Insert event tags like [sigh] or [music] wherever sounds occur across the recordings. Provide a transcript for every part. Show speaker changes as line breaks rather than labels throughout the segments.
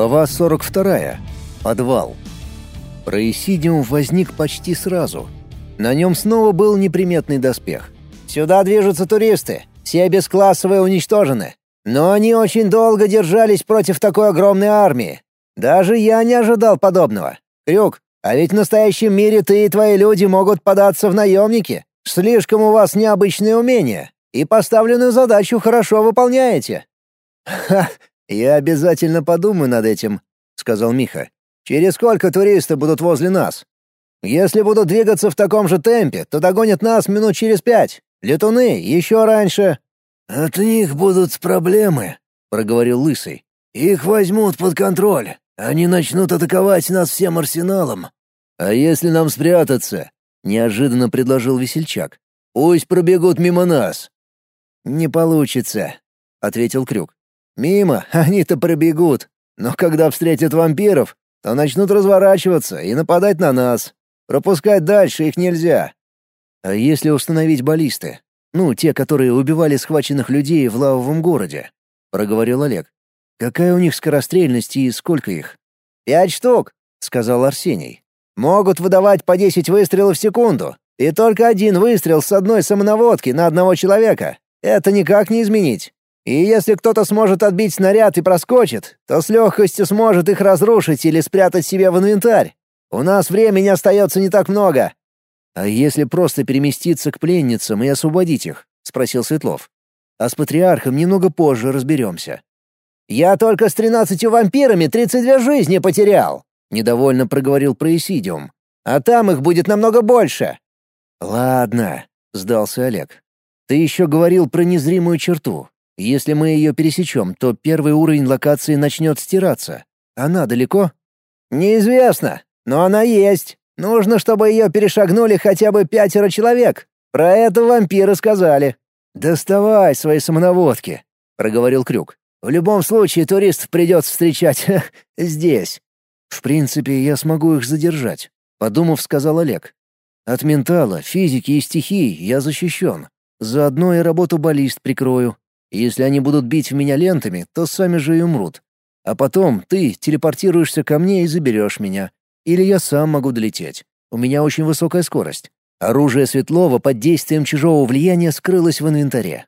Глава 42. Подвал. Происидиум возник почти сразу. На нем снова был неприметный доспех.
«Сюда движутся туристы. Все бесклассовые уничтожены. Но они очень долго держались против такой огромной армии. Даже я не ожидал подобного. Крюк, а ведь в настоящем мире ты и твои люди могут податься в наемники. Слишком у вас необычные умения. И поставленную задачу хорошо выполняете».
«Ха, я обязательно подумаю над этим», — сказал Миха.
«Через сколько туристы будут возле нас? Если будут двигаться в таком же темпе, то догонят нас минут через пять. Летуны еще раньше».
«От них будут проблемы», — проговорил Лысый. «Их возьмут под контроль. Они начнут атаковать нас всем арсеналом».
«А если нам спрятаться?» — неожиданно предложил весельчак. «Пусть пробегут мимо нас».
«Не получится», — ответил Крюк. Мимо [laughs] они-то пробегут, но когда встретят вампиров, то начнут разворачиваться и нападать на нас. Пропускать дальше их нельзя.
А если установить баллисты? Ну, те, которые убивали схваченных людей в лавовом городе, проговорил Олег. Какая у них скорострельность и сколько их?
Пять штук, сказал Арсений. Могут выдавать по десять выстрелов в секунду, и только один выстрел с одной самонаводки на одного человека. Это никак не изменить. И если кто-то сможет отбить снаряд и проскочит, то с легкостью сможет их разрушить или спрятать себе в инвентарь. У нас времени остается не так много».
«А если просто переместиться к пленницам и освободить их?» — спросил Светлов. «А с патриархом немного позже разберемся».
«Я только с тринадцатью вампирами тридцать две жизни потерял», — недовольно проговорил Происидиум. «А там их будет намного больше».
«Ладно», — сдался Олег. «Ты еще говорил про незримую черту. Если мы ее пересечем, то первый уровень локации начнет стираться. Она далеко?
Неизвестно, но она есть. Нужно, чтобы ее перешагнули хотя бы пятеро человек. Про это вампиры сказали.
«Доставай свои самонаводки», — проговорил Крюк. «В любом случае туристов придется встречать [laughs] здесь». «В принципе, я смогу их задержать», — подумав, сказал Олег. «От ментала, физики и стихий я защищен. Заодно и работу баллист прикрою. Если они будут бить в меня лентами, то сами же и умрут. А потом ты телепортируешься ко мне и заберешь меня. Или я сам могу долететь. У меня очень высокая скорость. Оружие Светлова под действием чужого влияния скрылось в инвентаре.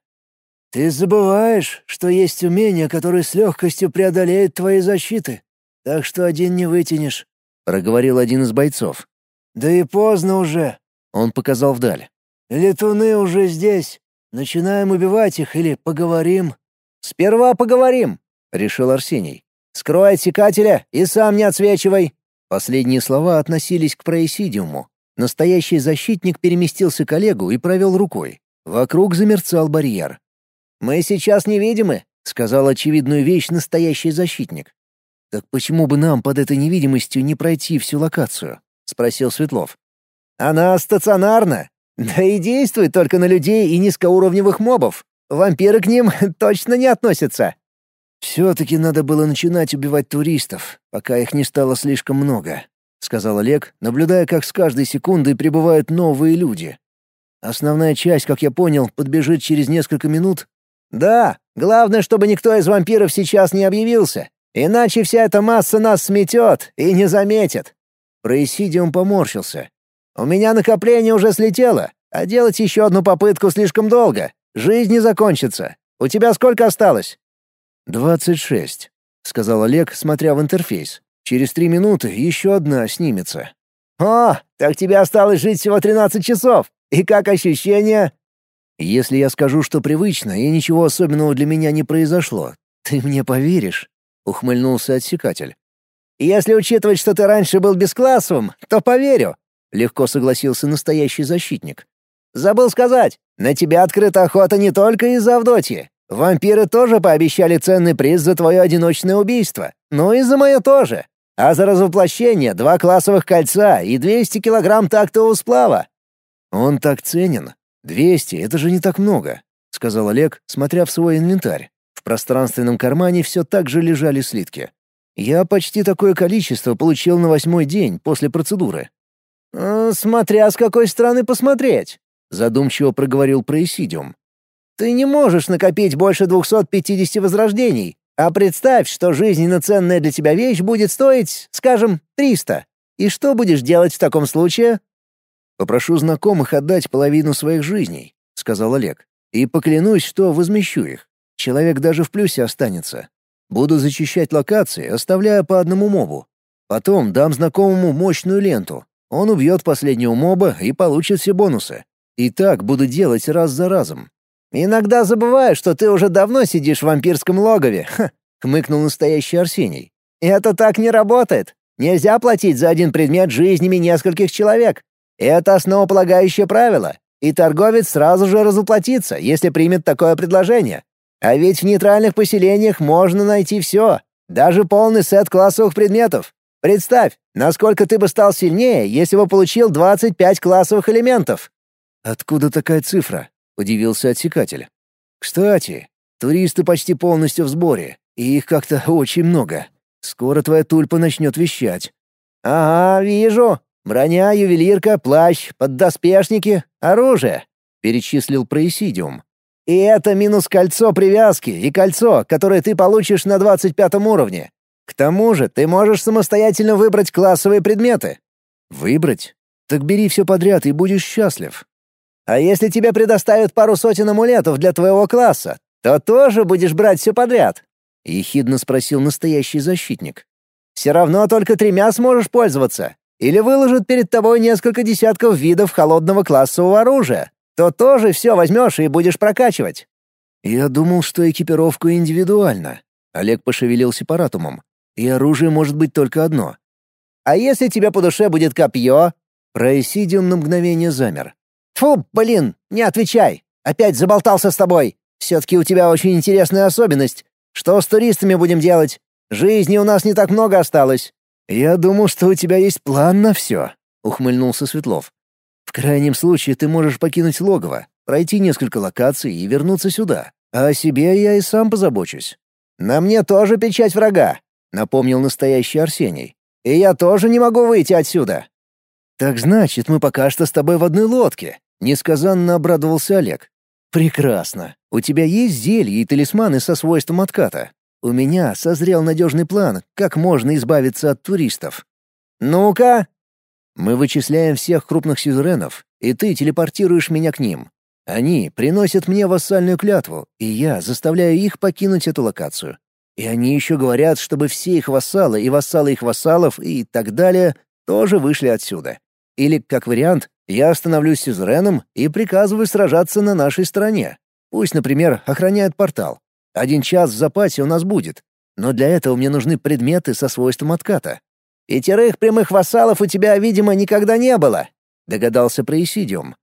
«Ты забываешь, что есть умения, которые с легкостью преодолеют твои защиты, так что один не вытянешь», — проговорил один из бойцов. «Да и поздно уже», — он показал вдаль. «Летуны уже здесь. Начинаем убивать их или поговорим?»
«Сперва поговорим», — решил Арсений. «Скрой отсекателя и сам не отсвечивай».
Последние слова относились к происидиуму. Настоящий защитник переместился к Олегу и провел рукой. Вокруг замерцал барьер.
«Мы сейчас невидимы», — сказал очевидную вещь настоящий защитник.
«Так почему бы нам под этой невидимостью не пройти всю локацию?» — спросил Светлов.
«Она стационарна. Да и действует только на людей и низкоуровневых мобов. Вампиры к ним [laughs] точно не относятся.
«Все-таки надо было начинать убивать туристов, пока их не стало слишком много», — сказал Олег, наблюдая, как с каждой секундой прибывают новые люди. «Основная часть, как я понял, подбежит через несколько минут».
«Да, главное, чтобы никто из вампиров сейчас не объявился, иначе вся эта масса нас сметет и не заметит».
Происидиум поморщился.
У меня накопление уже слетело, а делать еще одну попытку слишком долго. Жизнь не закончится. У тебя сколько осталось?»
«Двадцать шесть», — сказал Олег, смотря в интерфейс. «Через три минуты еще одна снимется».
«О, так тебе осталось жить всего тринадцать часов. И как ощущения?»
«Если я скажу, что привычно, и ничего особенного для меня не произошло, ты мне поверишь?» — ухмыльнулся отсекатель.
«Если учитывать, что ты раньше был бесклассовым, то поверю. Легко согласился настоящий защитник. «Забыл сказать, на тебя открыта охота не только из-за Авдотьи. Вампиры тоже пообещали ценный приз за твое одиночное убийство. Ну и за мое тоже. А за развоплощение два классовых кольца и 200 килограмм тактового сплава».
«Он так ценен. 200 — это же не так много», — сказал Олег, смотря в свой инвентарь. В пространственном кармане все так же лежали слитки. «Я почти такое количество получил на восьмой день после процедуры.
«Э, «Смотря с какой стороны посмотреть», — задумчиво проговорил Происидиум. «Ты не можешь накопить больше 250 возрождений, А представь, что жизненно ценная для тебя вещь будет стоить, скажем, 300. И что будешь делать в таком случае?
Попрошу знакомых отдать половину своих жизней, сказал Олег. И поклянусь, что возмещу их. Человек даже в плюсе останется. Буду зачищать локации, оставляя по одному мобу. Потом дам знакомому мощную ленту. Он убьет последнего моба и получит все бонусы. И так буду делать раз за разом.
«Иногда забываю, что ты уже давно сидишь в вампирском логове», [laughs] — хмыкнул настоящий Арсений. «Это так не работает. Нельзя платить за один предмет жизнями нескольких человек. Это основополагающее правило, и торговец сразу же разуплатится, если примет такое предложение. А ведь в нейтральных поселениях можно найти все, даже полный сет классовых предметов. Представь, насколько ты бы стал сильнее, если бы получил 25 классовых элементов.
Откуда такая цифра? удивился отсекатель. Кстати, туристы почти полностью в сборе, и их как-то [laughs] очень много. Скоро твоя тульпа начнет вещать.
Ага, вижу. Броня, ювелирка, плащ, поддоспешники, оружие, перечислил Происидиум. И это минус кольцо привязки и кольцо, которое ты получишь на 25 уровне. Тому же ты можешь самостоятельно выбрать классовые предметы.
Выбрать? Так бери все подряд и будешь счастлив.
А если тебе предоставят пару сотен амулетов для твоего класса, то тоже будешь брать все подряд?» — ехидно спросил настоящий защитник. «Все равно только тремя сможешь пользоваться. Или выложат перед тобой несколько десятков видов холодного классового оружия, то тоже все возьмешь и будешь прокачивать».
«Я думал, что экипировка индивидуальна». Олег пошевелил сепаратумом и оружие может быть только одно.
А если тебе по душе будет копье?
Происидиум на мгновение замер.
Фу, блин, не отвечай. Опять заболтался с тобой. Все-таки у тебя очень интересная особенность. Что с туристами будем делать? Жизни у нас не так много осталось.
Я думал, что у тебя есть план на все, ухмыльнулся Светлов. В крайнем случае ты можешь покинуть логово, пройти несколько локаций и вернуться сюда. А о себе я и сам позабочусь.
На мне тоже печать врага напомнил настоящий Арсений. И я тоже не могу выйти отсюда.
Так значит, мы пока что с тобой в одной лодке, несказанно обрадовался Олег. Прекрасно. У тебя есть зелья и талисманы со свойством отката. У меня созрел надежный план, как можно избавиться от туристов.
Ну-ка.
Мы вычисляем всех крупных сюзеренов, и ты телепортируешь меня к ним. Они приносят мне вассальную клятву, и я заставляю их покинуть эту локацию. И они еще говорят, чтобы все их вассалы и вассалы их вассалов и так далее тоже вышли отсюда. Или, как вариант, я становлюсь сюзереном и приказываю сражаться на нашей стороне. Пусть, например, охраняют портал. Один час в запасе у нас будет. Но для этого мне нужны предметы со свойством отката.
«Пятерых прямых вассалов у тебя, видимо, никогда не было», — догадался Происидиум.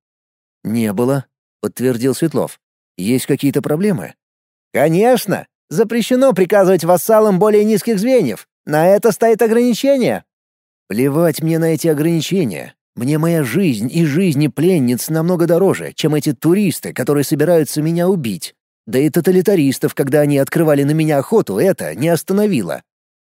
«Не было», — подтвердил Светлов. «Есть какие-то проблемы?»
«Конечно. Запрещено приказывать вассалам более низких звеньев. На это стоит ограничение».
«Плевать мне на эти ограничения. Мне моя жизнь и жизни пленниц намного дороже, чем эти туристы, которые собираются меня убить. Да и тоталитаристов, когда они открывали на меня охоту, это не остановило».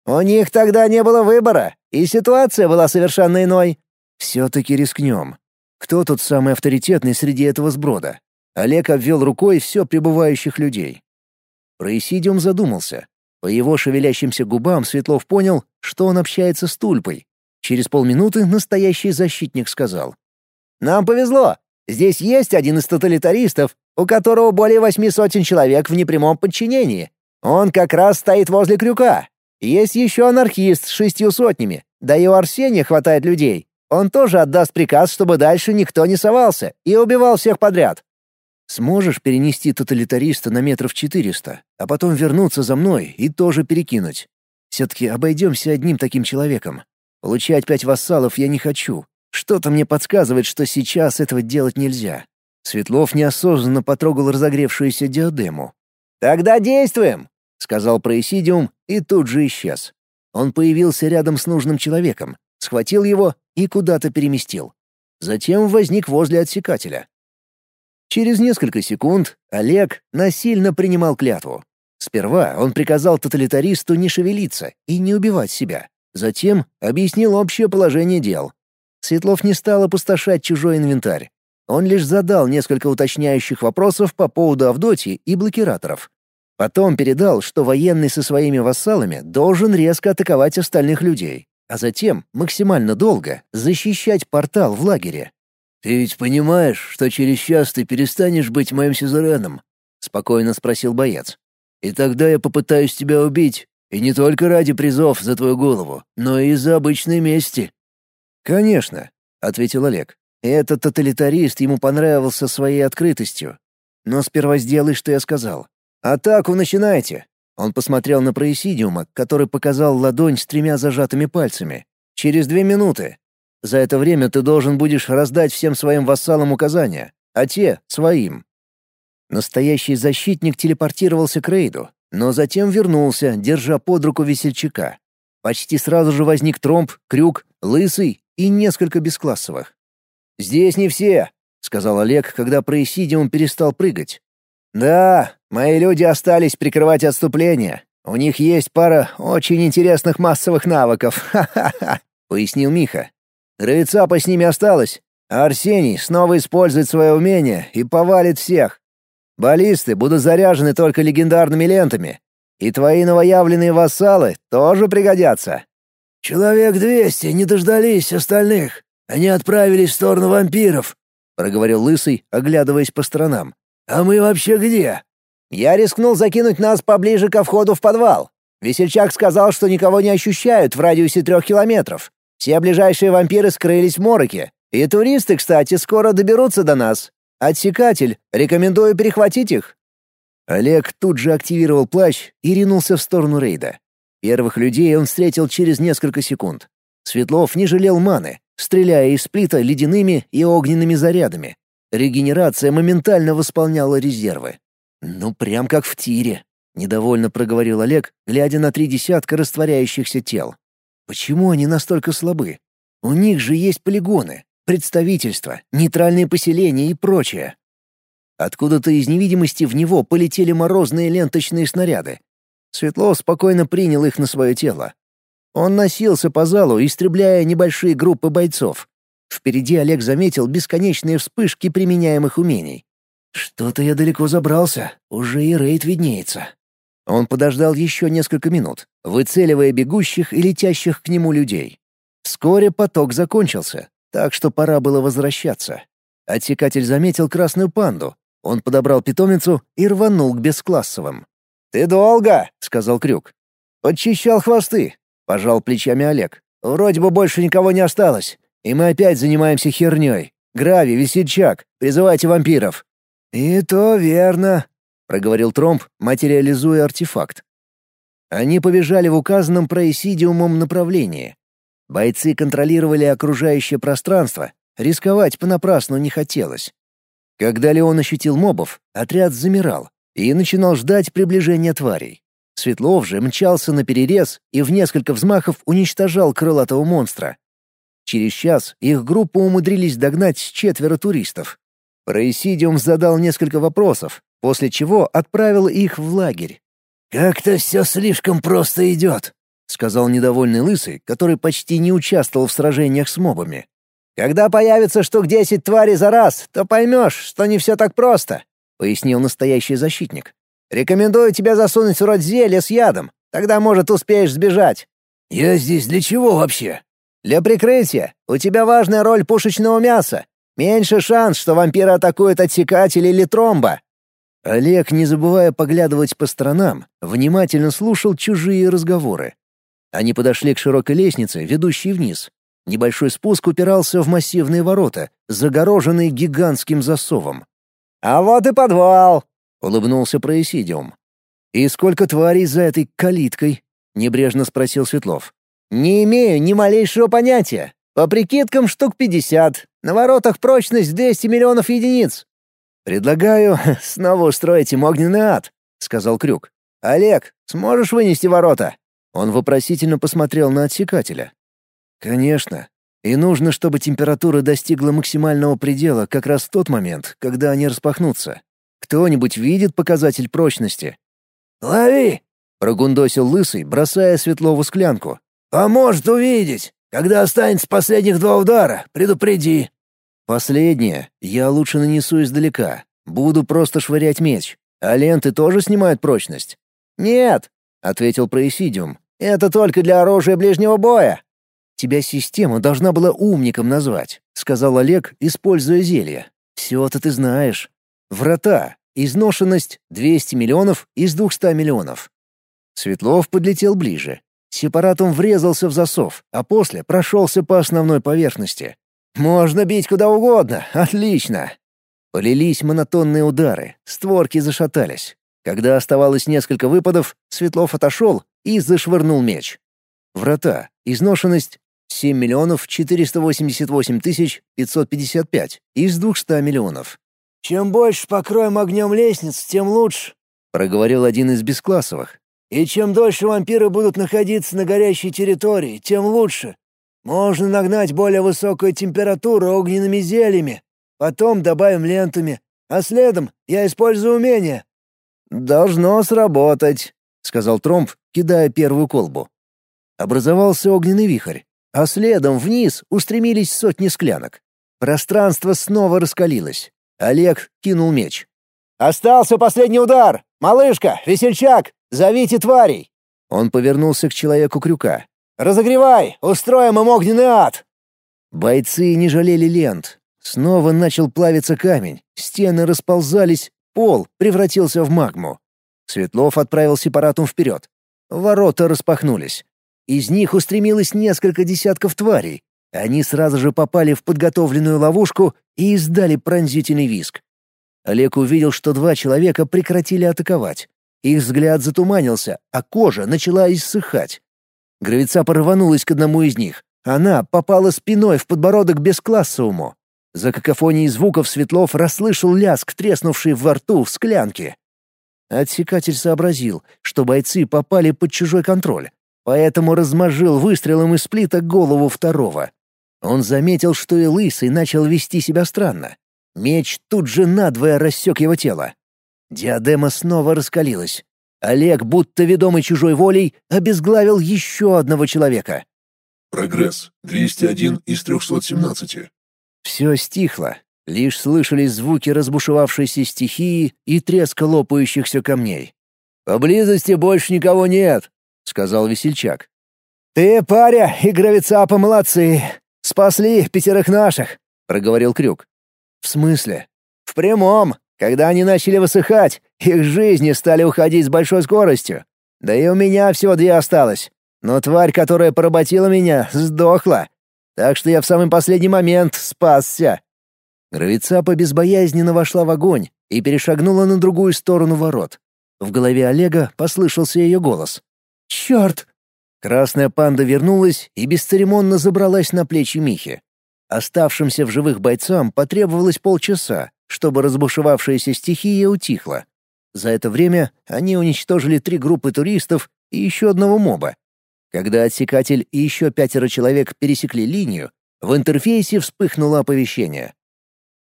«У них тогда не было выбора, и ситуация была совершенно иной».
«Все-таки рискнем. Кто тут самый авторитетный среди этого сброда?» Олег обвел рукой все прибывающих людей. Происидиум задумался. По его шевелящимся губам Светлов понял, что он общается с Тульпой. Через полминуты настоящий защитник сказал.
«Нам повезло. Здесь есть один из тоталитаристов, у которого более восьми сотен человек в непрямом подчинении. Он как раз стоит возле крюка. Есть еще анархист с шестью сотнями. Да и у Арсения хватает людей. Он тоже отдаст приказ, чтобы дальше никто не совался и убивал всех подряд.
Сможешь перенести тоталитариста на метров четыреста, а потом вернуться за мной и тоже перекинуть? Все-таки обойдемся одним таким человеком. Получать пять вассалов я не хочу. Что-то мне подсказывает, что сейчас этого делать нельзя. Светлов неосознанно потрогал разогревшуюся диадему.
«Тогда действуем!»
— сказал Происидиум и тут же исчез. Он появился рядом с нужным человеком, схватил его и куда-то переместил. Затем возник возле отсекателя. Через несколько секунд Олег насильно принимал клятву. Сперва он приказал тоталитаристу не шевелиться и не убивать себя. Затем объяснил общее положение дел. Светлов не стал опустошать чужой инвентарь. Он лишь задал несколько уточняющих вопросов по поводу Авдотьи и блокираторов. Потом передал, что военный со своими вассалами должен резко атаковать остальных людей, а затем максимально долго защищать портал в лагере.
«Ты ведь понимаешь, что через час ты перестанешь быть моим сюзереном?» — спокойно спросил боец. «И тогда я попытаюсь тебя убить, и не только ради призов за твою голову, но и из-за обычной мести».
«Конечно», — ответил Олег. «Этот тоталитарист ему понравился своей открытостью. Но сперва сделай, что я сказал. Атаку начинайте!» Он посмотрел на Происидиума, который показал ладонь с тремя зажатыми пальцами. «Через две минуты. За это время ты должен будешь раздать всем своим вассалам указания, а те — своим». Настоящий защитник телепортировался к рейду, но затем вернулся, держа под руку весельчака. Почти сразу же возник тромб, крюк, лысый и несколько бесклассовых. «Здесь не все», — сказал Олег, когда Происидиум перестал прыгать. «Да, мои люди остались прикрывать отступление. У них есть пара очень интересных массовых навыков, ха-ха-ха», — пояснил Миха. «Рыцапа с ними осталось, а Арсений снова использует свое умение и повалит всех. Баллисты будут заряжены только легендарными лентами, и твои новоявленные вассалы тоже пригодятся».
«Человек двести не дождались остальных. Они отправились в сторону вампиров», — проговорил Лысый, оглядываясь по сторонам. «А мы вообще где?»
«Я рискнул закинуть нас поближе ко входу в подвал. Весельчак сказал, что никого не ощущают в радиусе трех километров. Все ближайшие вампиры скрылись в мороке. И туристы, кстати, скоро доберутся до нас. Отсекатель, рекомендую перехватить их».
Олег тут же активировал плащ и ринулся в сторону рейда. Первых людей он встретил через несколько секунд. Светлов не жалел маны, стреляя из сплита ледяными и огненными зарядами. Регенерация моментально восполняла резервы. «Ну, прям как в тире», — недовольно проговорил Олег, глядя на три десятка растворяющихся тел. «Почему они настолько слабы? У них же есть полигоны, представительства, нейтральные поселения и прочее». Откуда-то из невидимости в него полетели морозные ленточные снаряды. Светлов спокойно принял их на свое тело. Он носился по залу, истребляя небольшие группы бойцов. Впереди Олег заметил бесконечные вспышки применяемых умений. «Что-то я далеко забрался, уже и рейд виднеется». Он подождал еще несколько минут, выцеливая бегущих и летящих к нему людей. Вскоре поток закончился, так что пора было возвращаться. Отсекатель заметил красную панду. Он подобрал питомицу и рванул к бесклассовым.
«Ты долго», — сказал Крюк. «Подчищал хвосты», — пожал плечами Олег. «Вроде бы больше никого не осталось. И мы опять занимаемся херней. Грави, весельчак, призывайте вампиров».
«И то верно», —
проговорил Тромп, материализуя артефакт. Они побежали в указанном происидиумом направлении. Бойцы контролировали окружающее пространство, рисковать понапрасну не хотелось. Когда Леон ощутил мобов, отряд замирал и начинал ждать приближения тварей. Светлов же мчался на перерез и в несколько взмахов уничтожал крылатого монстра. Через час их группу умудрились догнать четверо туристов. Происидиум задал несколько вопросов, после чего отправил их в лагерь.
«Как-то все слишком просто идет», — сказал недовольный Лысый, который почти не участвовал в сражениях с мобами.
«Когда появится штук десять тварей за раз, то поймешь, что не все так просто», — пояснил настоящий защитник. «Рекомендую тебе засунуть в рот зелье с ядом, тогда, может, успеешь сбежать».
«Я здесь для чего вообще?»
Для прикрытия. У тебя важная роль пушечного мяса. Меньше шанс, что вампиры атакуют отсекатель или тромба».
Олег, не забывая поглядывать по сторонам, внимательно слушал чужие разговоры. Они подошли к широкой лестнице, ведущей вниз. Небольшой спуск упирался в массивные ворота, загороженные гигантским засовом.
«А вот и подвал!»
— улыбнулся Происидиум. «И сколько тварей за этой калиткой?» — небрежно спросил Светлов.
«Не имею ни малейшего понятия. По прикидкам штук пятьдесят. На воротах прочность 200 миллионов единиц».
«Предлагаю [laughs] снова устроить им огненный ад», — сказал Крюк.
«Олег, сможешь вынести ворота?»
Он вопросительно посмотрел на отсекателя. «Конечно. И нужно, чтобы температура достигла максимального предела как раз в тот момент, когда они распахнутся. Кто-нибудь видит показатель прочности?»
«Лови!»
— прогундосил Лысый, бросая Светлову склянку.
«Поможет увидеть. Когда останется последних два удара, предупреди».
«Последнее. Я лучше нанесу издалека. Буду просто швырять меч. А ленты тоже снимают прочность?
Нет, ответил Происидиум. Это только для оружия ближнего боя.
Тебя система должна была умником назвать, сказал Олег, используя зелье. Все-то ты знаешь. Врата. Изношенность 200 миллионов из 200 миллионов. Светлов подлетел ближе. Сепаратум врезался в засов, а после прошелся по основной поверхности.
«Можно бить куда угодно. Отлично!»
Полились монотонные удары, створки зашатались. Когда оставалось несколько выпадов, Светлов отошел и зашвырнул меч. Врата. Изношенность 7 миллионов 488 тысяч 555 из 200 миллионов.
«Чем больше покроем огнем лестниц, тем лучше», — проговорил один из бесклассовых. «И чем дольше вампиры будут находиться на горящей территории, тем лучше. Можно нагнать более высокую температуру огненными зельями, потом добавим лентами, а следом я использую умение».
«Должно сработать», — сказал Тромп, кидая первую колбу.
Образовался огненный вихрь, а следом вниз устремились сотни склянок. Пространство снова раскалилось. Олег кинул меч.
«Остался последний удар! Малышка, весельчак, зовите тварей!»
Он повернулся к человеку крюка.
«Разогревай! Устроим им огненный ад!»
Бойцы не жалели лент. Снова начал плавиться камень, стены расползались, пол превратился в магму. Светлов отправил сепаратум вперед. Ворота распахнулись. Из них устремилось несколько десятков тварей. Они сразу же попали в подготовленную ловушку и издали пронзительный визг. Олег увидел, что два человека прекратили атаковать. Их взгляд затуманился, а кожа начала иссыхать. Гравицапа рванулась к одному из них. Она попала спиной в подбородок бесклассовому. За какофонией звуков Светлов расслышал лязг, треснувший во рту в склянке. Отсекатель сообразил, что бойцы попали под чужой контроль, поэтому размажил выстрелом из сплита голову второго. Он заметил, что и Лысый начал вести себя странно. Меч тут же надвое рассек его тело. Диадема снова раскалилась. Олег, будто ведомый чужой волей, обезглавил еще одного человека.
Прогресс. 201 из 317.
Все стихло. Лишь слышались звуки разбушевавшейся стихии и треска лопающихся камней.
«Поблизости больше никого нет», — сказал весельчак.
«Ты, паря, и гравицапа молодцы. Спасли пятерых наших», — проговорил Крюк.
«В смысле?»
«В прямом. Когда они начали высыхать, их жизни стали уходить с большой скоростью. Да и у меня всего две осталось. Но тварь, которая поработила меня, сдохла. Так что я в самый последний момент спасся».
Гравицапа безбоязненно вошла в огонь и перешагнула на другую сторону ворот. В голове Олега послышался ее голос.
«Черт!»
Красная панда вернулась и бесцеремонно забралась на плечи Михи. Оставшимся в живых бойцам потребовалось полчаса, чтобы разбушевавшаяся стихия утихла. За это время они уничтожили три группы туристов и еще одного моба. Когда отсекатель и еще пятеро человек пересекли линию, в интерфейсе вспыхнуло оповещение.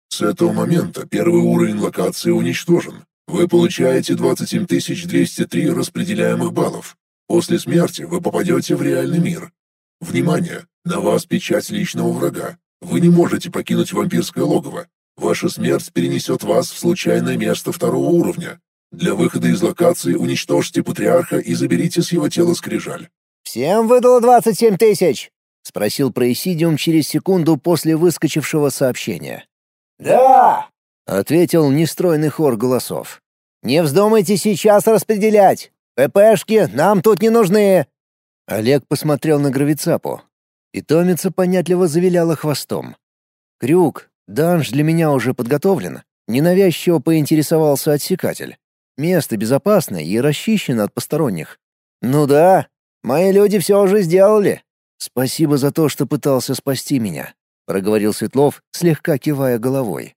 С этого момента первый уровень локации уничтожен. Вы получаете 27 203 распределяемых баллов. После смерти вы попадете в реальный мир. Внимание! На вас печать личного врага. Вы не можете покинуть вампирское логово. Ваша смерть перенесет вас в случайное место второго уровня. Для выхода из локации уничтожьте патриарха и заберите с его тела скрижаль.
«Всем выдало двадцать семь тысяч?»
— спросил Происидиум через секунду после выскочившего сообщения.
«Да!»
— ответил нестройный хор голосов.
«Не вздумайте сейчас распределять. ППшки нам тут не нужны!»
Олег посмотрел на Гравицапу. Питомица понятливо завиляла хвостом. «Крюк, данж для меня уже подготовлен», — ненавязчиво поинтересовался отсекатель. «Место безопасное и расчищено от посторонних».
«Ну да, мои люди все уже сделали».
«Спасибо за то, что пытался спасти меня», — проговорил Светлов, слегка кивая головой.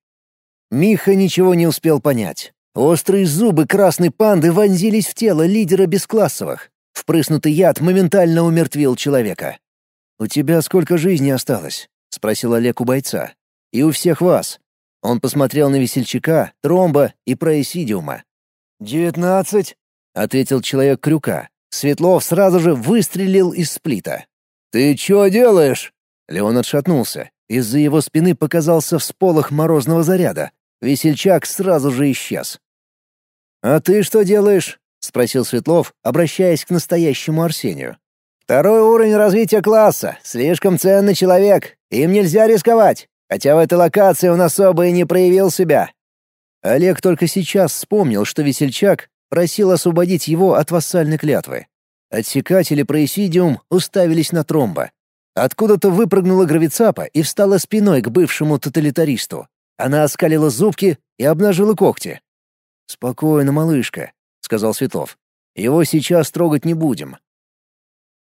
Миха ничего не успел понять. Острые зубы красной панды вонзились в тело лидера бесклассовых. Впрыснутый яд моментально умертвил человека. «У тебя сколько жизни осталось?» — спросил Олег у бойца. «И у всех вас». Он посмотрел на весельчака, тромба и проэсидиума.
«Девятнадцать», —
ответил человек крюка. Светлов сразу же выстрелил из сплита.
«Ты чё делаешь?»
Леон отшатнулся. Из-за его спины показался всполох морозного заряда. Весельчак сразу же исчез.
«А ты что делаешь?» — спросил Светлов, обращаясь к настоящему Арсению. «Второй уровень развития класса. Слишком ценный человек. Им нельзя рисковать. Хотя в этой локации он особо и не проявил себя». Олег только сейчас вспомнил, что весельчак просил освободить его от вассальной клятвы. Отсекатели Происидиум уставились на тромба. Откуда-то выпрыгнула гравицапа и встала спиной к бывшему тоталитаристу. Она оскалила зубки и обнажила когти. «Спокойно, малышка», — сказал Светлов. «Его сейчас трогать не будем.